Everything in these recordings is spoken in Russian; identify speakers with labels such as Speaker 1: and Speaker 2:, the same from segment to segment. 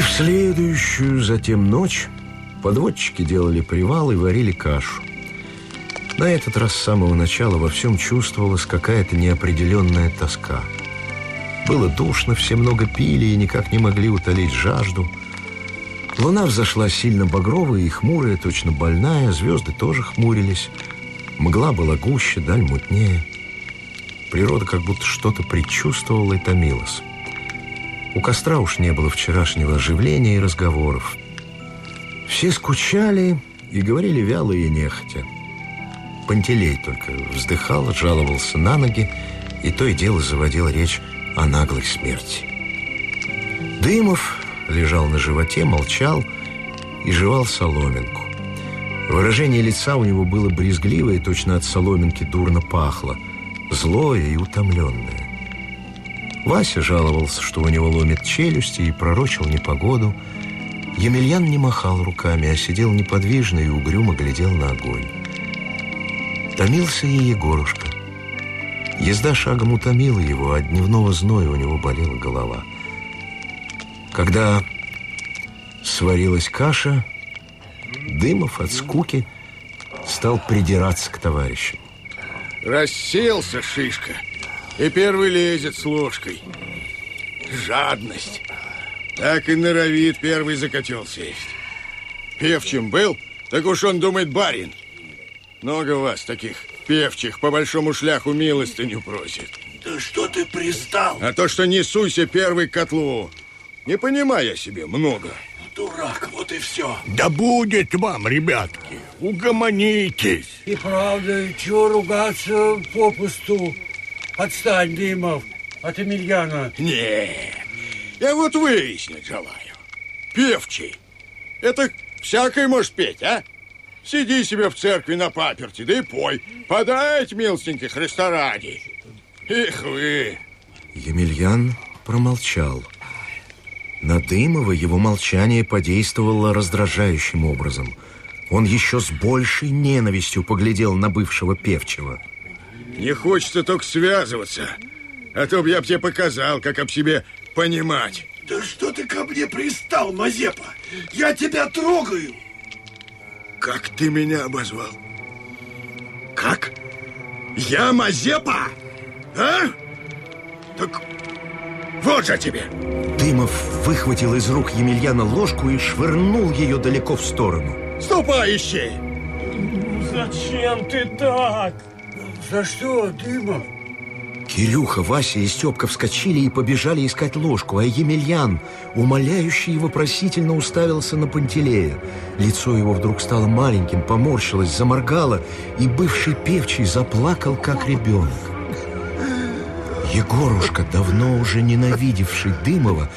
Speaker 1: В следующую затем ночь подводчики делали привал и варили кашу. На этот раз с самого начала во всем чувствовалась какая-то неопределенная тоска. Было душно, все много пили и никак не могли утолить жажду. Луна взошла сильно багровая и хмурая, точно больная, звезды тоже хмурились. Мгла была гуще, даль мутнее. Природа как будто что-то предчувствовала и томилась. У костра уж не было вчерашнего оживления и разговоров. Все скучали и говорили вяло и нехотя. Пантелей только вздыхал, жаловался на ноги, и то и дело заводил речь о наглой смерти. Дымов лежал на животе, молчал и жевал соломинку. Выражение лица у него было брезгливое, точно от соломинки дурно пахло, злое и утомленное. Вася жаловался, что у него ломит челюсти и пророчил непогоду. Емельян не махал руками, а сидел неподвижно и угрюмо глядел на огонь. Томился и Егорушка. Езда шагом утомила его, а дневного зноя у него болела голова. Когда сварилась каша, Дымов от скуки стал придираться к товарищу.
Speaker 2: Расселся шишка и первый лезет с ложкой. Жадность. Так и норовит первый закатил сесть. Певчим был, так уж он думает барин. Много вас таких певчих по большому шляху милостыню просит.
Speaker 3: Да что ты пристал?
Speaker 2: А то, что не суйся первый к котлу. Не понимая себе много.
Speaker 3: Дурак, вот и все.
Speaker 4: Да будет вам, ребятки, угомонитесь.
Speaker 5: И правда, чего ругаться попусту? Отстань, Дымов, от Емельяна.
Speaker 2: Не, я вот выяснить желаю. Певчий, это всякой может петь, а? Сиди себе в церкви на паперти, да и пой. Подайте, милостенький, Христа ради. Их вы.
Speaker 1: Емельян промолчал. На Дымова его молчание подействовало раздражающим образом. Он еще с большей ненавистью поглядел на бывшего певчего.
Speaker 2: Не хочется только связываться. А то б я б тебе показал, как об себе понимать.
Speaker 3: Да что ты ко мне пристал, Мазепа? Я тебя трогаю.
Speaker 2: Как ты меня обозвал? Как? Я Мазепа? А? Так вот же тебе.
Speaker 1: Дымов выхватил из рук Емельяна ложку и швырнул ее далеко в сторону.
Speaker 2: Ступай, ищи!
Speaker 5: Зачем ты так? За что, Дымов?
Speaker 1: Кирюха, Вася и Степка вскочили и побежали искать ложку, а Емельян, умоляющий и вопросительно уставился на Пантелея. Лицо его вдруг стало маленьким, поморщилось, заморгало, и бывший певчий заплакал, как ребенок. Егорушка, давно уже ненавидевший Дымова,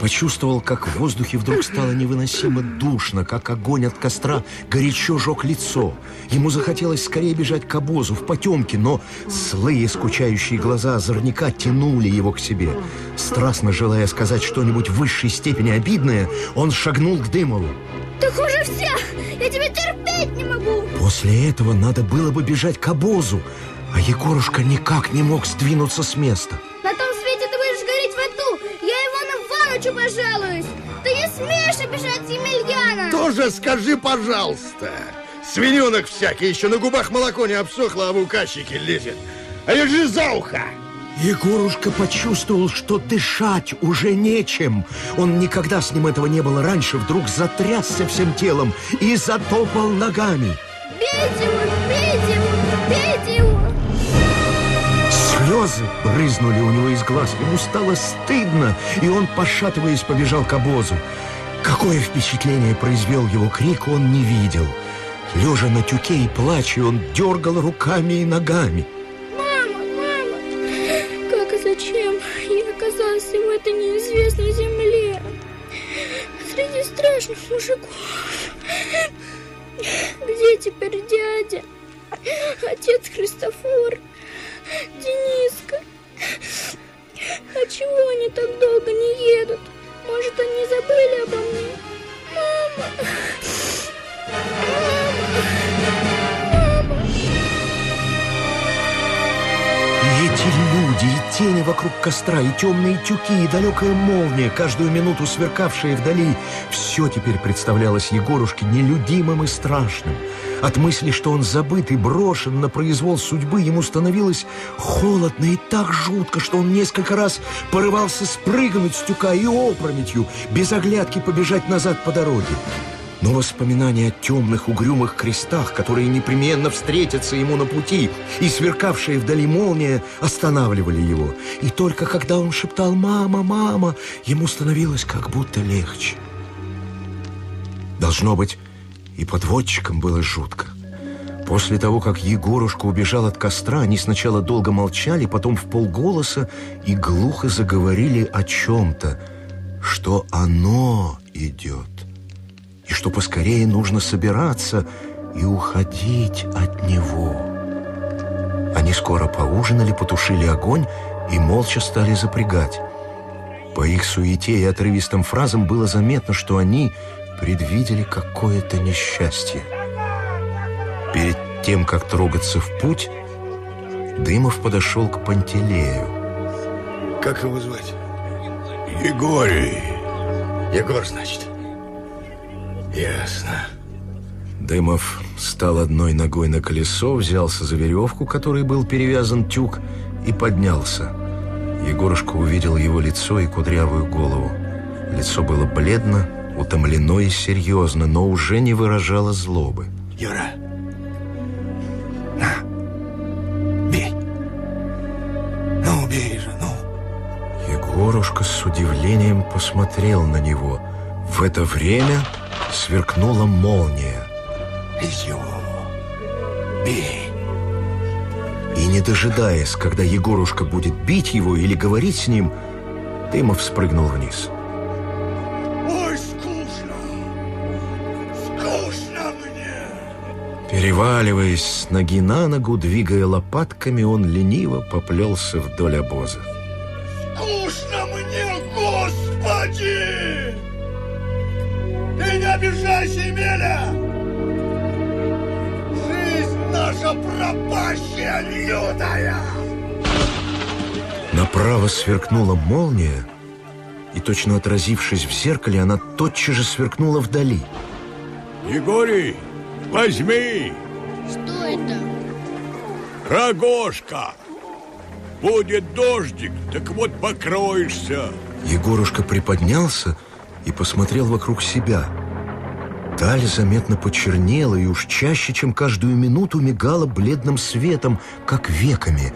Speaker 1: почувствовал, как в воздухе вдруг стало невыносимо душно, как огонь от костра горячо жег лицо. Ему захотелось скорее бежать к обозу, в потемке, но злые скучающие глаза озорника тянули его к себе. Страстно желая сказать что-нибудь в высшей степени обидное, он шагнул к Дымову.
Speaker 6: Ты хуже всех! Я тебя терпеть не могу!
Speaker 1: После этого надо было бы бежать к обозу, а Егорушка никак не мог сдвинуться с места.
Speaker 6: На том свете ты будешь гореть в аду! Я Ивану Ивановичу пожалуюсь! Ты не смеешь обижать Емельяна!
Speaker 2: Тоже скажи, пожалуйста. Свиненок всякий, еще на губах молоко не обсохло, а в указчики лезет. А я же за ухо!
Speaker 1: Егорушка почувствовал, что дышать уже нечем. Он никогда с ним этого не было раньше. Вдруг затрясся всем телом и затопал ногами.
Speaker 6: Бейте его! Бейте его! Бейте его!
Speaker 1: Слезы брызнули у него из глаз. Ему стало стыдно, и он, пошатываясь, побежал к обозу. Какое впечатление произвел его крик, он не видел. Лежа на тюке и плача, он дергал руками и ногами.
Speaker 6: Мама, мама! Как и зачем я оказалась в этой неизвестной земле? Среди страшных мужиков. Где теперь дядя? Отец Христофор? Дениска? А чего они так долго не едут? Может, они забыли обо мне? Мама!
Speaker 1: И эти люди, и тени вокруг костра, и темные тюки, и далекая молния, каждую минуту сверкавшая вдали. Все теперь представлялось Егорушке нелюдимым и страшным. От мысли, что он забыт и брошен на произвол судьбы, ему становилось холодно и так жутко, что он несколько раз порывался спрыгнуть с тюка и опрометью, без оглядки побежать назад по дороге. Но воспоминания о темных угрюмых крестах, которые непременно встретятся ему на пути, и сверкавшая вдали молния останавливали его. И только когда он шептал «Мама, мама!», ему становилось как будто легче. Должно быть, и подводчикам было жутко. После того, как Егорушка убежал от костра, они сначала долго молчали, потом в полголоса и глухо заговорили о чем-то, что оно идет и что поскорее нужно собираться и уходить от него. Они скоро поужинали, потушили огонь и молча стали запрягать. По их суете и отрывистым фразам было заметно, что они предвидели какое-то несчастье. Перед тем, как трогаться в путь, Дымов подошел к Пантелею.
Speaker 2: Как его звать?
Speaker 4: Егорий.
Speaker 2: Егор, значит. Ясно.
Speaker 1: Дымов стал одной ногой на колесо, взялся за веревку, которой был перевязан тюк, и поднялся. Егорушка увидел его лицо и кудрявую голову. Лицо было бледно, утомлено и серьезно, но уже не выражало злобы.
Speaker 3: Юра, на, бей. Ну, бей же, ну.
Speaker 1: Егорушка с удивлением посмотрел на него. В это время сверкнула молния.
Speaker 3: Еще. Бей.
Speaker 1: И не дожидаясь, когда Егорушка будет бить его или говорить с ним, Дымов спрыгнул вниз. Переваливаясь с ноги на ногу, двигая лопатками, он лениво поплелся вдоль обоза.
Speaker 3: Скучно мне, Господи! Ты не обижайся, Емеля! Жизнь наша пропащая, лютая!
Speaker 1: Направо сверкнула молния, и, точно отразившись в зеркале, она тотчас же сверкнула вдали.
Speaker 4: Егорий, возьми.
Speaker 6: Что это?
Speaker 4: Рогожка. Будет дождик, так вот покроешься.
Speaker 1: Егорушка приподнялся и посмотрел вокруг себя. Даль заметно почернела и уж чаще, чем каждую минуту, мигала бледным светом, как веками.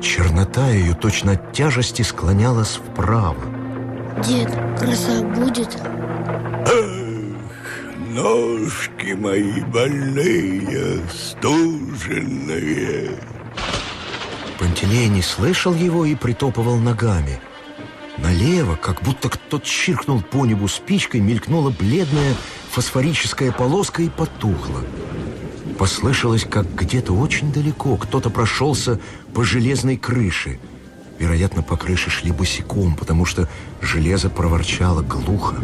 Speaker 1: Чернота ее точно от тяжести склонялась вправо.
Speaker 6: Дед, краса будет?
Speaker 4: Ножки мои больные, стуженные.
Speaker 1: Пантелей не слышал его и притопывал ногами. Налево, как будто кто-то чиркнул по небу спичкой, мелькнула бледная фосфорическая полоска и потухла. Послышалось, как где-то очень далеко кто-то прошелся по железной крыше. Вероятно, по крыше шли босиком, потому что железо проворчало глухо.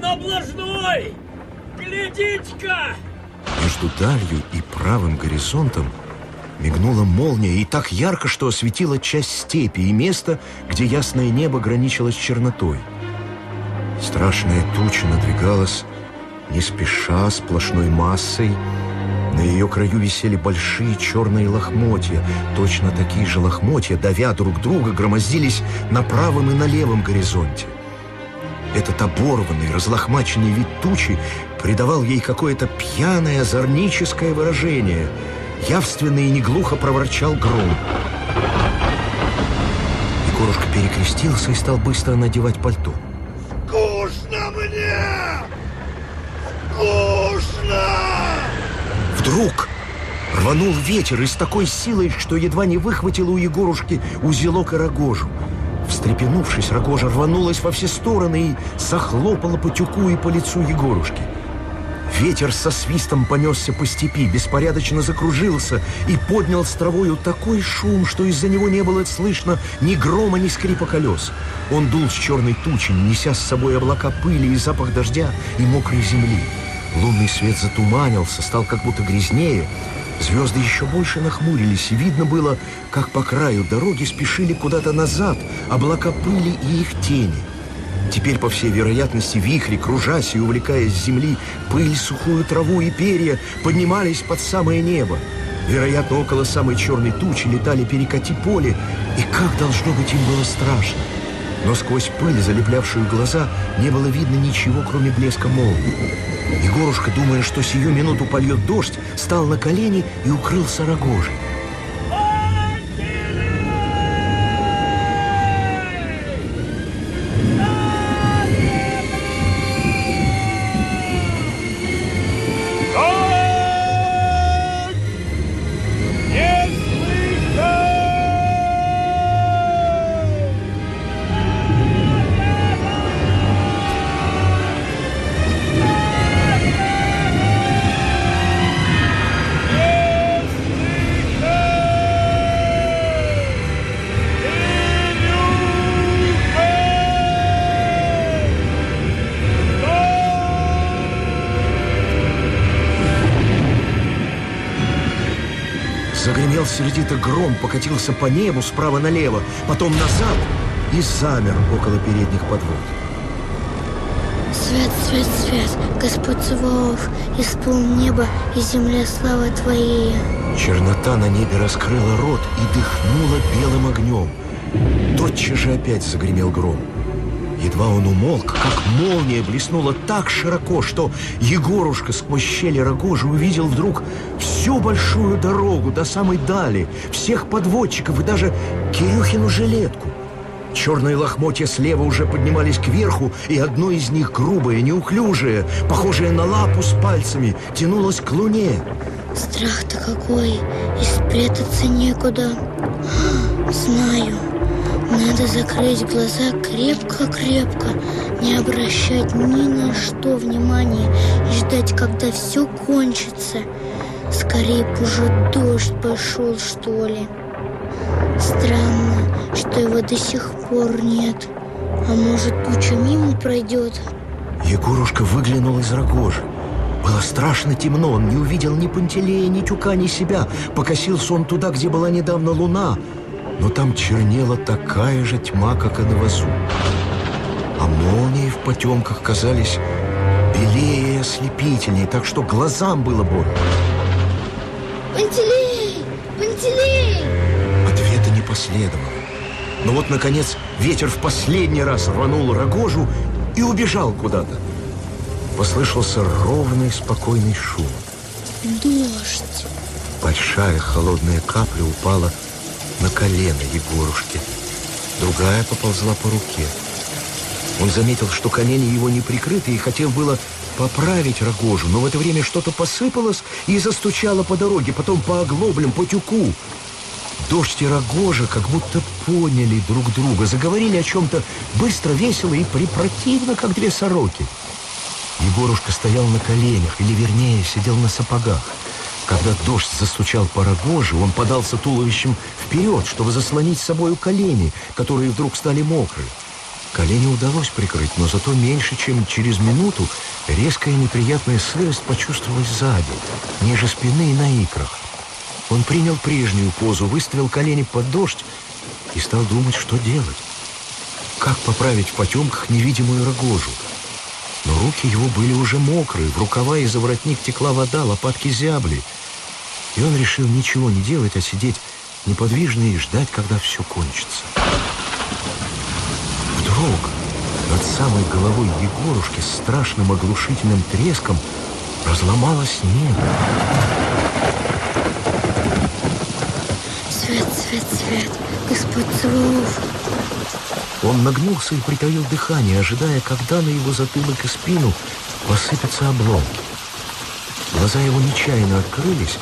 Speaker 5: Он облажной! Глядите-ка!
Speaker 1: Между далью и правым горизонтом мигнула молния и так ярко, что осветила часть степи и место, где ясное небо граничило с чернотой. Страшная туча надвигалась не спеша, сплошной массой. На ее краю висели большие черные лохмотья. Точно такие же лохмотья, давя друг друга, громоздились на правом и на левом горизонте. Этот оборванный, разлохмаченный вид тучи придавал ей какое-то пьяное, озорническое выражение. Явственно и неглухо проворчал гром. Егорушка перекрестился и стал быстро надевать пальто.
Speaker 3: Скучно мне! Скучно!
Speaker 1: Вдруг рванул ветер и с такой силой, что едва не выхватил у Егорушки узелок и рогожу. Встрепенувшись, рогожа рванулась во все стороны и захлопала по тюку и по лицу Егорушки. Ветер со свистом понесся по степи, беспорядочно закружился и поднял с травою такой шум, что из-за него не было слышно ни грома, ни скрипа колес. Он дул с черной тучи, неся с собой облака пыли и запах дождя и мокрой земли. Лунный свет затуманился, стал как будто грязнее, Звезды еще больше нахмурились, и видно было, как по краю дороги спешили куда-то назад облака пыли и их тени. Теперь, по всей вероятности, вихри, кружась и увлекая с земли пыль, сухую траву и перья, поднимались под самое небо. Вероятно, около самой черной тучи летали перекати поле, и как должно быть им было страшно. Но сквозь пыль, залеплявшую глаза, не было видно ничего, кроме блеска молнии. Егорушка, думая, что сию минуту польет дождь, стал на колени и укрылся рогожей. Сердито гром, покатился по небу справа налево, потом назад и замер около передних подвод.
Speaker 7: Свет, свет, свет, Господь Саваоф, исполн небо и земля слава Твоей.
Speaker 1: Чернота на небе раскрыла рот и дыхнула белым огнем. Тотчас же опять загремел гром. Едва он умолк, как молния блеснула так широко, что Егорушка сквозь щели рогожи увидел вдруг всю большую дорогу до самой дали, всех подводчиков и даже Кирюхину жилетку. Черные лохмотья слева уже поднимались кверху, и одно из них, грубое, неуклюжее, похожее на лапу с пальцами, тянулось к луне.
Speaker 7: Страх-то какой, и спрятаться некуда. Знаю, надо закрыть глаза крепко-крепко, не обращать ни на что внимания и ждать, когда все кончится. Скорее б уже дождь пошел, что ли. Странно, что его до сих пор нет. А может, туча мимо пройдет?
Speaker 1: Егорушка выглянул из рогожи. Было страшно темно, он не увидел ни Пантелея, ни Тюка, ни себя. Покосился он туда, где была недавно луна, но там чернела такая же тьма, как и на вазу. А молнии в потемках казались белее и ослепительнее, так что глазам было больно.
Speaker 6: Пантелей! Пантелей!
Speaker 1: Ответа не последовало. Но вот, наконец, ветер в последний раз рванул рогожу и убежал куда-то. Послышался ровный, спокойный шум.
Speaker 7: Дождь.
Speaker 1: Большая холодная капля упала на колено Егорушки. Другая поползла по руке. Он заметил, что колени его не прикрыты и хотел было поправить рогожу, но в это время что-то посыпалось и застучало по дороге, потом по оглоблям, по тюку. Дождь и рогожа как будто поняли друг друга, заговорили о чем-то быстро, весело и препротивно, как две сороки. Егорушка стоял на коленях, или вернее, сидел на сапогах. Когда дождь застучал по рогоже, он подался туловищем вперед, чтобы заслонить с собою колени, которые вдруг стали мокрые. Колени удалось прикрыть, но зато меньше, чем через минуту резкая неприятная сырость почувствовалась сзади, ниже спины и на икрах. Он принял прежнюю позу, выставил колени под дождь и стал думать, что делать. Как поправить в потемках невидимую рогожу? Но руки его были уже мокрые, в рукава и за воротник текла вода, лопатки зябли. И он решил ничего не делать, а сидеть неподвижно и ждать, когда все кончится. Вдруг над самой головой Егорушки с страшным оглушительным треском разломалось небо.
Speaker 7: Свет, свет, свет, Господь Саваоф.
Speaker 1: Он нагнулся и притаил дыхание, ожидая, когда на его затылок и спину посыпятся обломки. Глаза его нечаянно открылись,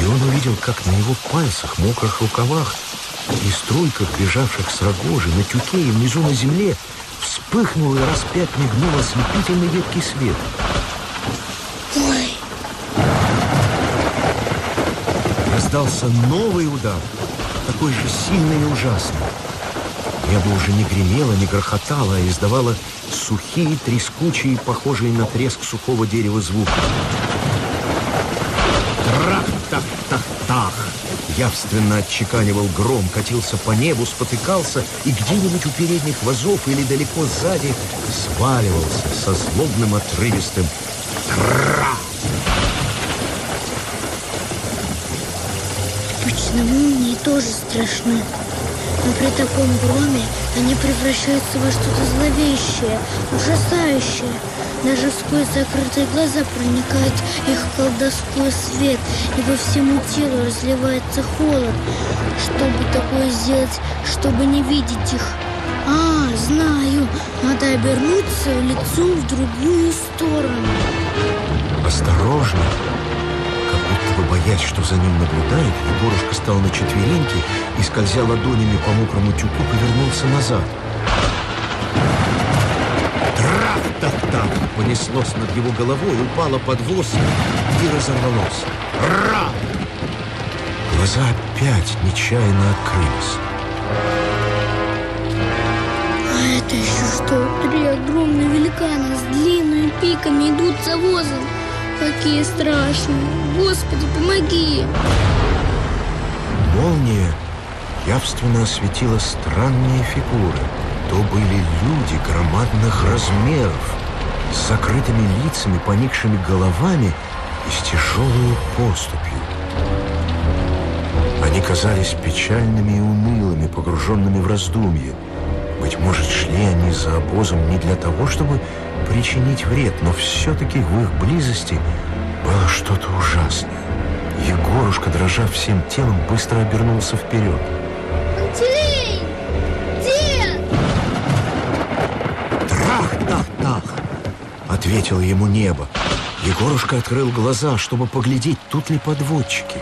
Speaker 1: и он увидел, как на его пальцах, мокрых рукавах и струйках, бежавших с рогожи, на тюке и внизу на земле, вспыхнул и раз пять мигнул ослепительный едкий свет.
Speaker 7: Ой,
Speaker 1: Раздался новый удар, такой же сильный и ужасный. Небо уже не гремело, не грохотало, а издавало сухие, трескучие, похожие на треск сухого дерева звуки. Трах-тах! Явственно отчеканивал гром, катился по небу, спотыкался и где-нибудь у передних вазов или далеко сзади сваливался со злобным отрывистым трах!
Speaker 7: Точно молнии тоже страшны. Но при таком громе они превращаются во что-то зловещее, ужасающее. Даже сквозь закрытые глаза проникает их колдовской свет, и по всему телу разливается холод. Что бы такое сделать, чтобы не видеть их? А, знаю, надо обернуться лицом в другую сторону.
Speaker 1: Осторожно! Как будто бы боясь, что за ним наблюдают, Егорушка стал на четвереньки и, скользя ладонями по мокрому тюку, повернулся назад. Трах-так-так! Понеслось над его головой, упало под воз и разорвалось. Ра! Глаза опять нечаянно открылись.
Speaker 7: А это еще что? Три огромные великана с длинными пиками идут за возом. Какие страшные. Господи, помоги.
Speaker 1: Молния явственно осветила странные фигуры. То были люди громадных размеров, с закрытыми лицами, поникшими головами и с тяжелой поступью. Они казались печальными и унылыми, погруженными в раздумье. Быть может, шли они за обозом не для того, чтобы причинить вред, но все-таки в их близости было что-то ужасное. Егорушка, дрожа всем телом, быстро обернулся вперед.
Speaker 6: Пантелей!
Speaker 1: Ответило ему небо. Егорушка открыл глаза, чтобы поглядеть, тут ли подводчики.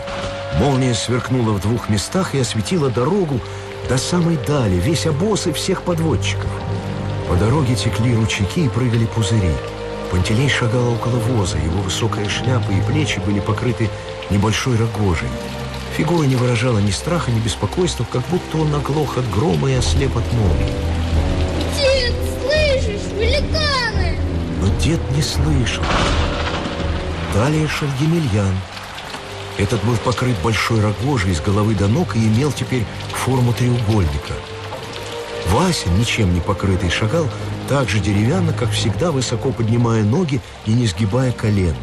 Speaker 1: Молния сверкнула в двух местах и осветила дорогу до самой дали, весь обоз и всех подводчиков. По дороге текли ручейки и прыгали пузыри. Пантелей шагал около воза, его высокая шляпа и плечи были покрыты небольшой рогожей. Фигура не выражала ни страха, ни беспокойства, как будто он оглох от грома и ослеп от молнии.
Speaker 6: Дед
Speaker 1: не слышал. Далее шел Емельян. Этот был покрыт большой рогожей с головы до ног и имел теперь форму треугольника. Вася, ничем не покрытый, шагал так же деревянно, как всегда, высоко поднимая ноги и не сгибая колен.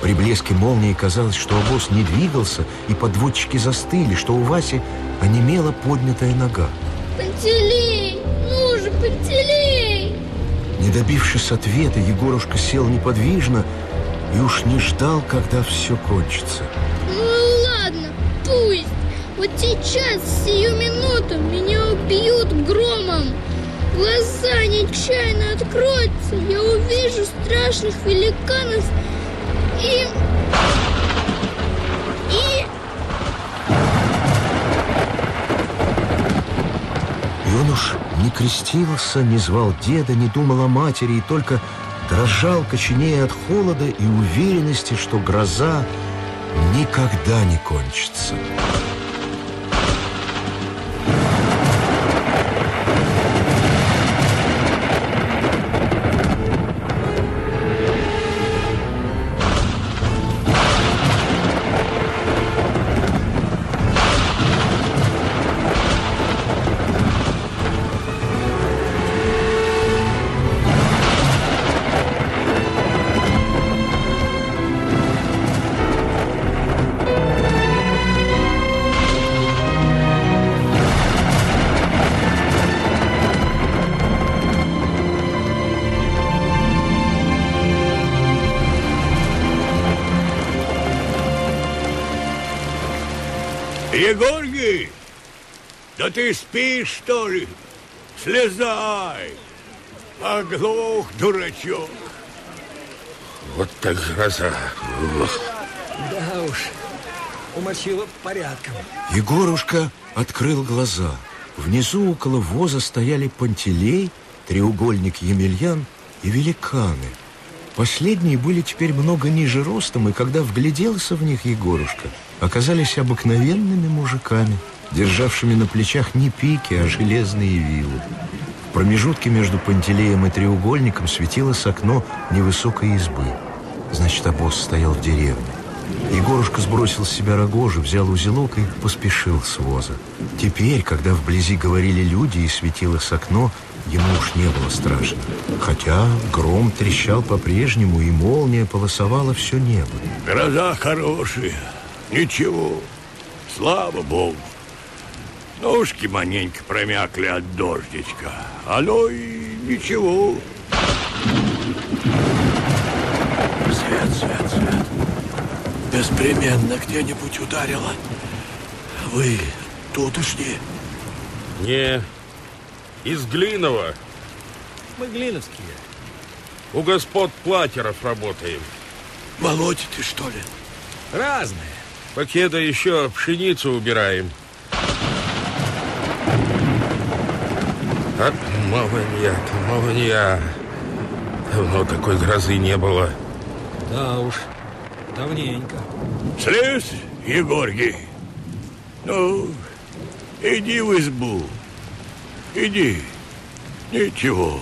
Speaker 1: При блеске молнии казалось, что обоз не двигался, и подводчики застыли, что у Васи онемела поднятая нога.
Speaker 6: Пантелей! Ну же, Пантелей!
Speaker 1: Не добившись ответа, Егорушка сел неподвижно и уж не ждал, когда все кончится.
Speaker 6: Ну ладно, пусть. Вот сейчас, сию минуту, меня убьют громом. Глаза нечаянно откроются, я увижу страшных великанов и... И...
Speaker 1: И он уж не крестился, не звал деда, не думал о матери, и только дрожал, коченея от холода и уверенности, что гроза никогда не кончится.
Speaker 4: Да ты спишь, что ли? Слезай! Оглох, дурачок.
Speaker 2: Вот так гроза. Ух.
Speaker 5: Да уж, умочила порядком.
Speaker 1: Егорушка открыл глаза. Внизу около воза стояли Пантелей, треугольник Емельян и великаны. Последние были теперь много ниже ростом, и когда вгляделся в них Егорушка, оказались обыкновенными мужиками, державшими на плечах не пики, а железные вилы. В промежутке между Пантелеем и треугольником светилось окно невысокой избы. Значит, обоз стоял в деревне. Егорушка сбросил с себя рогожи, взял узелок и поспешил с воза. Теперь, когда вблизи говорили люди и светилось окно, ему уж не было страшно. Хотя гром трещал по-прежнему, и молния полосовала все небо.
Speaker 4: Гроза хорошая, ничего, слава богу. Ножки маленько промякли от дождичка, оно и ничего.
Speaker 3: Свет, свет, свет. Беспременно где-нибудь ударило. Вы тутошние?
Speaker 8: Не, из Глинова.
Speaker 5: Мы глиновские.
Speaker 8: У господ Платеров работаем.
Speaker 3: Молотите, что ли?
Speaker 5: Разные.
Speaker 8: Покеда еще пшеницу убираем. А молния, молния. Давно такой грозы не было.
Speaker 5: Да уж, давненько.
Speaker 4: Слез, Егоргий? Ну, иди в избу. Иди. Ничего.